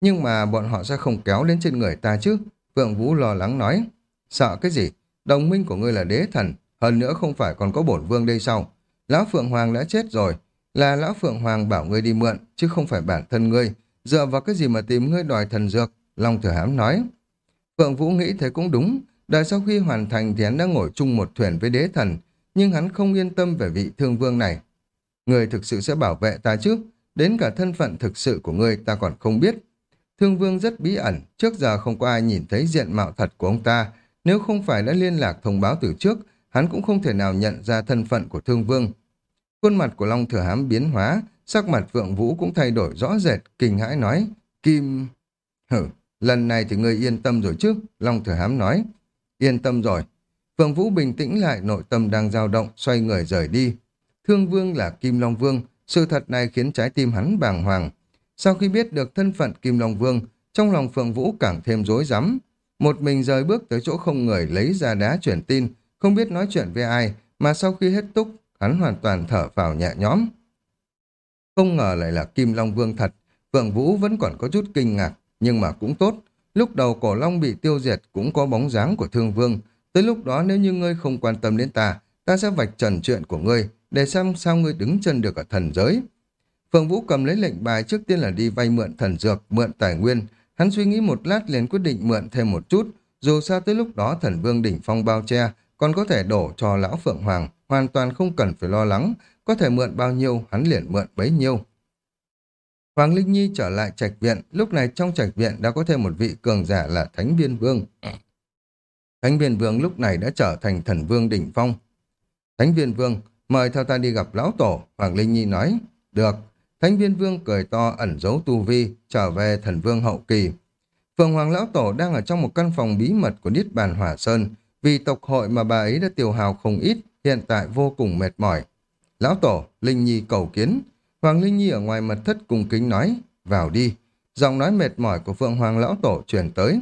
Nhưng mà bọn họ sẽ không kéo đến trên người ta chứ. Phượng Vũ lo lắng nói. Sợ cái gì? Đồng minh của ngươi là đế thần. Hơn nữa không phải còn có bổn vương đây sao? Lão Phượng Hoàng đã chết rồi. Là Lão Phượng Hoàng bảo ngươi đi mượn, chứ không phải bản thân ngươi. Dựa vào cái gì mà tìm ngươi đòi thần dược? Long Thừa Hám nói. Phượng Vũ nghĩ thế cũng đúng. Đợi sau khi hoàn thành thì hắn đã ngồi chung một thuyền với đế thần. Nhưng hắn không yên tâm về vị thương vương này. Người thực sự sẽ bảo vệ ta chứ? Đến cả thân phận thực sự của ngươi ta còn không biết. Thương vương rất bí ẩn, trước giờ không có ai nhìn thấy diện mạo thật của ông ta. Nếu không phải đã liên lạc thông báo từ trước, hắn cũng không thể nào nhận ra thân phận của thương vương. Khuôn mặt của Long Thừa Hám biến hóa, sắc mặt Vượng Vũ cũng thay đổi rõ rệt, kinh hãi nói, Kim... Hử, lần này thì ngươi yên tâm rồi chứ, Long Thừa Hám nói. Yên tâm rồi. Vượng Vũ bình tĩnh lại, nội tâm đang dao động, xoay người rời đi. Thương Vương là Kim Long Vương, sự thật này khiến trái tim hắn bàng hoàng. Sau khi biết được thân phận Kim Long Vương, trong lòng Phượng Vũ càng thêm rối rắm. Một mình rời bước tới chỗ không người lấy ra đá chuyển tin, không biết nói chuyện với ai, mà sau khi hết túc, hắn hoàn toàn thở vào nhẹ nhõm. Không ngờ lại là Kim Long Vương thật, Phượng Vũ vẫn còn có chút kinh ngạc, nhưng mà cũng tốt. Lúc đầu cổ long bị tiêu diệt cũng có bóng dáng của Thương Vương. Tới lúc đó nếu như ngươi không quan tâm đến ta, ta sẽ vạch trần chuyện của ngươi, để xem sao ngươi đứng chân được ở thần giới. Phượng Vũ cầm lấy lệnh bài trước tiên là đi vay mượn thần dược, mượn tài nguyên. Hắn suy nghĩ một lát liền quyết định mượn thêm một chút, dù sao tới lúc đó thần vương đỉnh phong bao che, còn có thể đổ cho lão Phượng Hoàng, hoàn toàn không cần phải lo lắng, có thể mượn bao nhiêu, hắn liền mượn bấy nhiêu. Hoàng Linh Nhi trở lại trạch viện, lúc này trong trạch viện đã có thêm một vị cường giả là Thánh Viên Vương. Thánh Viên Vương lúc này đã trở thành thần vương đỉnh phong. Thánh Viên Vương, mời theo ta đi gặp lão tổ, Hoàng Linh Nhi nói. Được, Thánh Viên Vương cười to ẩn giấu tu vi, trở về thần vương hậu kỳ. Phượng Hoàng Lão Tổ đang ở trong một căn phòng bí mật của Niết Bàn Hỏa Sơn, vì tộc hội mà bà ấy đã tiêu hào không ít, hiện tại vô cùng mệt mỏi. Lão Tổ, Linh Nhi cầu kiến. Hoàng Linh Nhi ở ngoài mật thất cùng kính nói, vào đi. Giọng nói mệt mỏi của Phượng Hoàng Lão Tổ truyền tới.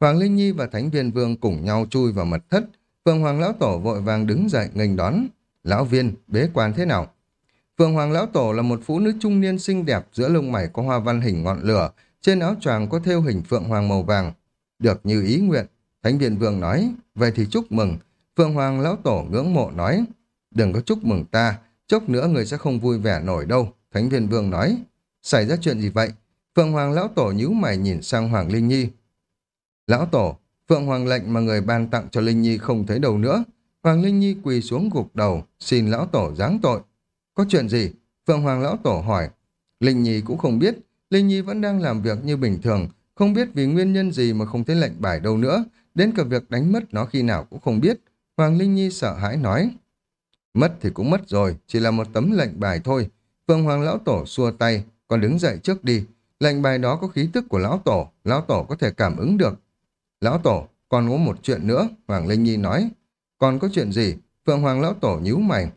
Hoàng Linh Nhi và Thánh Viên Vương cùng nhau chui vào mật thất. Phượng Hoàng Lão Tổ vội vàng đứng dậy nghênh đón. Lão Viên, bế quan thế nào? Phượng Hoàng Lão Tổ là một phụ nữ trung niên xinh đẹp giữa lông mày có hoa văn hình ngọn lửa, trên áo choàng có thêu hình Phượng Hoàng màu vàng. Được như ý nguyện, Thánh Viên Vương nói, vậy thì chúc mừng. Phượng Hoàng Lão Tổ ngưỡng mộ nói, đừng có chúc mừng ta, chốc nữa người sẽ không vui vẻ nổi đâu. Thánh Viên Vương nói, xảy ra chuyện gì vậy? Phượng Hoàng Lão Tổ nhíu mày nhìn sang Hoàng Linh Nhi. Lão Tổ, Phượng Hoàng lệnh mà người ban tặng cho Linh Nhi không thấy đâu nữa. Hoàng Linh Nhi quỳ xuống gục đầu, xin Lão Tổ giáng tội. Có chuyện gì? Phượng Hoàng Lão Tổ hỏi. Linh Nhi cũng không biết. Linh Nhi vẫn đang làm việc như bình thường, không biết vì nguyên nhân gì mà không thấy lệnh bài đâu nữa. Đến cả việc đánh mất nó khi nào cũng không biết. Hoàng Linh Nhi sợ hãi nói. Mất thì cũng mất rồi, chỉ là một tấm lệnh bài thôi. Phượng Hoàng Lão Tổ xua tay, còn đứng dậy trước đi. Lệnh bài đó có khí tức của Lão Tổ, Lão Tổ có thể cảm ứng được. Lão Tổ, còn có một chuyện nữa, Hoàng Linh Nhi nói. Còn có chuyện gì? Phượng Hoàng Lão Tổ nhíu mày.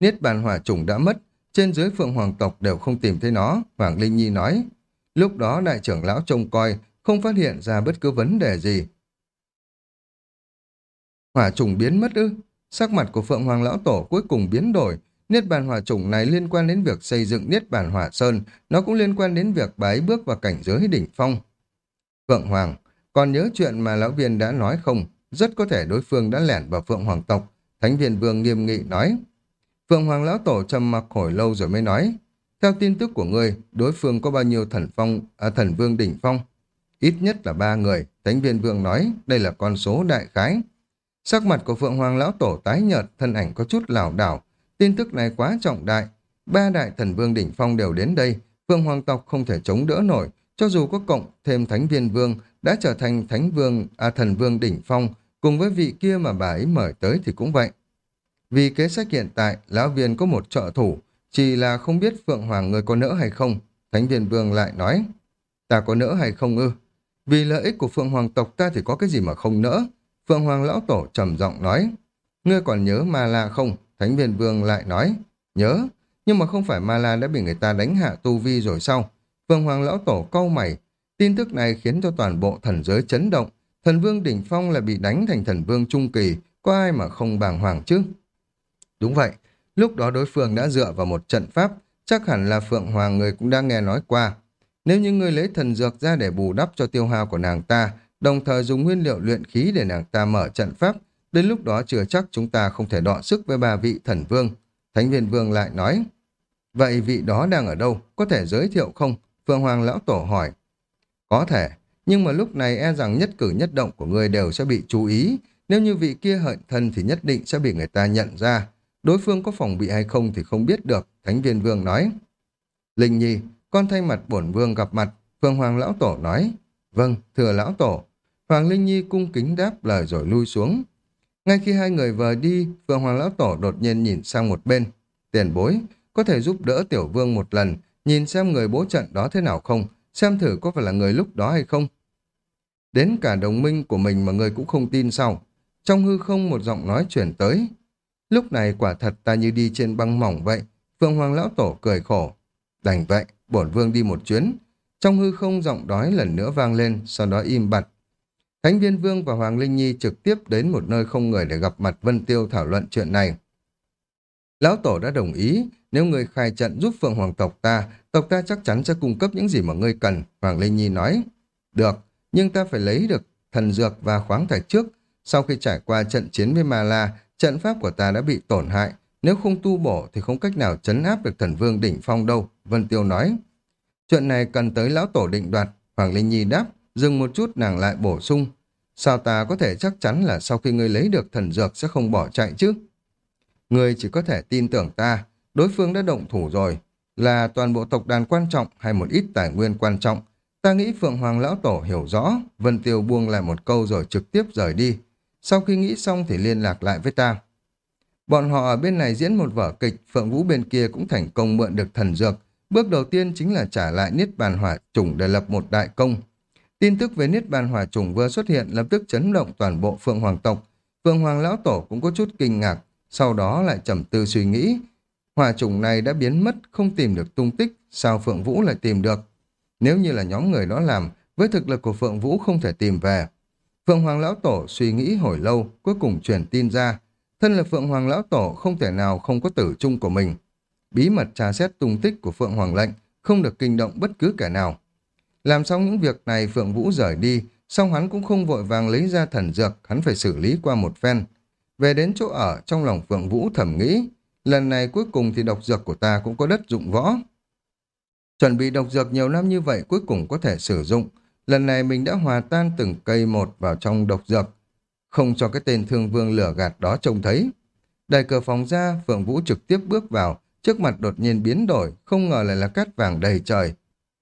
Niết bàn hỏa trùng đã mất, trên dưới phượng hoàng tộc đều không tìm thấy nó, Hoàng Linh Nhi nói. Lúc đó đại trưởng lão trông coi, không phát hiện ra bất cứ vấn đề gì. Hỏa trùng biến mất ư? Sắc mặt của Phượng Hoàng Lão Tổ cuối cùng biến đổi. Niết bàn hỏa trùng này liên quan đến việc xây dựng Niết bàn hỏa sơn, nó cũng liên quan đến việc bái bước vào cảnh giới đỉnh phong. Phượng Hoàng, còn nhớ chuyện mà lão viên đã nói không? Rất có thể đối phương đã lẻn vào Phượng Hoàng tộc. Thánh viên vương nghiêm nghị nói. Phượng Hoàng Lão Tổ trầm mặc hồi lâu rồi mới nói. Theo tin tức của ngươi, đối phương có bao nhiêu thần phong, à, thần vương đỉnh phong? Ít nhất là ba người, Thánh viên vương nói, đây là con số đại khái. Sắc mặt của Phượng Hoàng Lão Tổ tái nhợt, thân ảnh có chút lảo đảo. Tin tức này quá trọng đại. Ba đại thần vương đỉnh phong đều đến đây, Phượng Hoàng tộc không thể chống đỡ nổi, cho dù có cộng thêm Thánh viên vương, đã trở thành Thánh vương, à thần vương đỉnh phong, cùng với vị kia mà bà ấy mời tới thì cũng vậy. Vì kế sách hiện tại, lão viên có một trợ thủ, chỉ là không biết Phượng Hoàng người có nỡ hay không. Thánh viên vương lại nói, ta có nỡ hay không ư? Vì lợi ích của Phượng Hoàng tộc ta thì có cái gì mà không nỡ? Phượng Hoàng lão tổ trầm giọng nói, ngươi còn nhớ Ma La không? Thánh viên vương lại nói, nhớ, nhưng mà không phải Ma La đã bị người ta đánh hạ tu vi rồi sao? Phượng Hoàng lão tổ câu mày, tin tức này khiến cho toàn bộ thần giới chấn động. Thần vương đỉnh phong là bị đánh thành thần vương trung kỳ, có ai mà không bàng hoàng chứ? Đúng vậy, lúc đó đối phương đã dựa vào một trận pháp, chắc hẳn là Phượng Hoàng người cũng đã nghe nói qua. Nếu như ngươi lấy thần dược ra để bù đắp cho tiêu hao của nàng ta, đồng thời dùng nguyên liệu luyện khí để nàng ta mở trận pháp, đến lúc đó chưa chắc chúng ta không thể đọ sức với ba vị thần vương. Thánh viên vương lại nói, vậy vị đó đang ở đâu, có thể giới thiệu không? Phượng Hoàng lão tổ hỏi. Có thể, nhưng mà lúc này e rằng nhất cử nhất động của người đều sẽ bị chú ý, nếu như vị kia hận thần thì nhất định sẽ bị người ta nhận ra. Đối phương có phòng bị hay không thì không biết được, Thánh viên vương nói. Linh Nhi, con thay mặt bổn vương gặp mặt, Phương Hoàng Lão Tổ nói. Vâng, thưa Lão Tổ. Hoàng Linh Nhi cung kính đáp lời rồi lui xuống. Ngay khi hai người vừa đi, Phương Hoàng Lão Tổ đột nhiên nhìn sang một bên. Tiền bối, có thể giúp đỡ Tiểu Vương một lần, nhìn xem người bố trận đó thế nào không, xem thử có phải là người lúc đó hay không. Đến cả đồng minh của mình mà người cũng không tin sao. Trong hư không một giọng nói chuyển tới, Lúc này quả thật ta như đi trên băng mỏng vậy. Phương Hoàng Lão Tổ cười khổ. Đành vậy, bổn vương đi một chuyến. Trong hư không giọng đói lần nữa vang lên, sau đó im bặt. Thánh viên vương và Hoàng Linh Nhi trực tiếp đến một nơi không người để gặp mặt Vân Tiêu thảo luận chuyện này. Lão Tổ đã đồng ý, nếu người khai trận giúp Phượng Hoàng tộc ta, tộc ta chắc chắn sẽ cung cấp những gì mà ngươi cần, Hoàng Linh Nhi nói. Được, nhưng ta phải lấy được thần dược và khoáng thạch trước. Sau khi trải qua trận chiến với Ma La, Trận pháp của ta đã bị tổn hại, nếu không tu bổ thì không cách nào chấn áp được thần vương đỉnh phong đâu, Vân Tiêu nói. Chuyện này cần tới lão tổ định đoạt, Hoàng Linh Nhi đáp, dừng một chút nàng lại bổ sung. Sao ta có thể chắc chắn là sau khi ngươi lấy được thần dược sẽ không bỏ chạy chứ? Ngươi chỉ có thể tin tưởng ta, đối phương đã động thủ rồi, là toàn bộ tộc đàn quan trọng hay một ít tài nguyên quan trọng. Ta nghĩ Phượng Hoàng Lão Tổ hiểu rõ, Vân Tiêu buông lại một câu rồi trực tiếp rời đi. Sau khi nghĩ xong thì liên lạc lại với ta. Bọn họ ở bên này diễn một vở kịch, Phượng Vũ bên kia cũng thành công mượn được thần dược. Bước đầu tiên chính là trả lại Niết Bàn Hỏa Trùng để lập một đại công. Tin tức về Niết Bàn Hỏa Trùng vừa xuất hiện lập tức chấn động toàn bộ Phượng Hoàng tộc. Phượng Hoàng Lão Tổ cũng có chút kinh ngạc, sau đó lại trầm tư suy nghĩ. Hỏa trùng này đã biến mất, không tìm được tung tích, sao Phượng Vũ lại tìm được? Nếu như là nhóm người đó làm, với thực lực của Phượng Vũ không thể tìm về. Phượng Hoàng Lão Tổ suy nghĩ hồi lâu, cuối cùng truyền tin ra. Thân là Phượng Hoàng Lão Tổ không thể nào không có tử chung của mình. Bí mật tra xét tung tích của Phượng Hoàng lệnh, không được kinh động bất cứ kẻ nào. Làm xong những việc này Phượng Vũ rời đi, song hắn cũng không vội vàng lấy ra thần dược, hắn phải xử lý qua một phen. Về đến chỗ ở, trong lòng Phượng Vũ thầm nghĩ, lần này cuối cùng thì độc dược của ta cũng có đất dụng võ. Chuẩn bị độc dược nhiều năm như vậy cuối cùng có thể sử dụng, Lần này mình đã hòa tan từng cây một vào trong độc dược, không cho cái tên thương vương lửa gạt đó trông thấy. Đẩy cửa phòng ra, Phượng Vũ trực tiếp bước vào, trước mặt đột nhiên biến đổi, không ngờ lại là cát vàng đầy trời.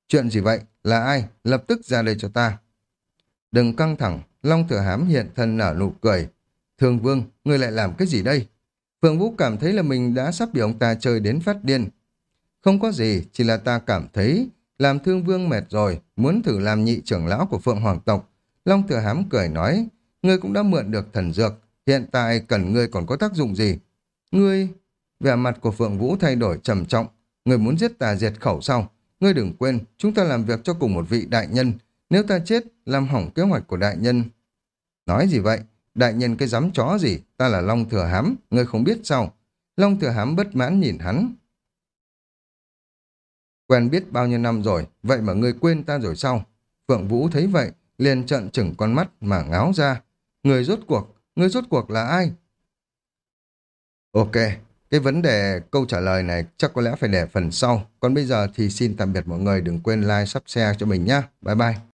Chuyện gì vậy? Là ai? Lập tức ra đây cho ta. Đừng căng thẳng, Long Thừa Hám hiện thân nở nụ cười. Thương Vương, ngươi lại làm cái gì đây? Phượng Vũ cảm thấy là mình đã sắp bị ông ta chơi đến phát điên. Không có gì, chỉ là ta cảm thấy làm thương vương mệt rồi, muốn thử làm nhị trưởng lão của Phượng Hoàng tộc. Long Thừa Hám cười nói, ngươi cũng đã mượn được thần dược, hiện tại cần ngươi còn có tác dụng gì? Ngươi... Vẻ mặt của Phượng Vũ thay đổi trầm trọng, ngươi muốn giết ta diệt khẩu sau. ngươi đừng quên, chúng ta làm việc cho cùng một vị đại nhân. Nếu ta chết, làm hỏng kế hoạch của đại nhân. Nói gì vậy? Đại nhân cái dám chó gì? Ta là Long Thừa Hám, ngươi không biết sao? Long Thừa Hám bất mãn nhìn hắn. Quen biết bao nhiêu năm rồi, vậy mà ngươi quên ta rồi sao? Phượng Vũ thấy vậy, liền trợn chừng con mắt mà ngáo ra. Người rốt cuộc, người rốt cuộc là ai? Ok, cái vấn đề câu trả lời này chắc có lẽ phải để phần sau. Còn bây giờ thì xin tạm biệt mọi người, đừng quên like, subscribe cho mình nhé. Bye bye.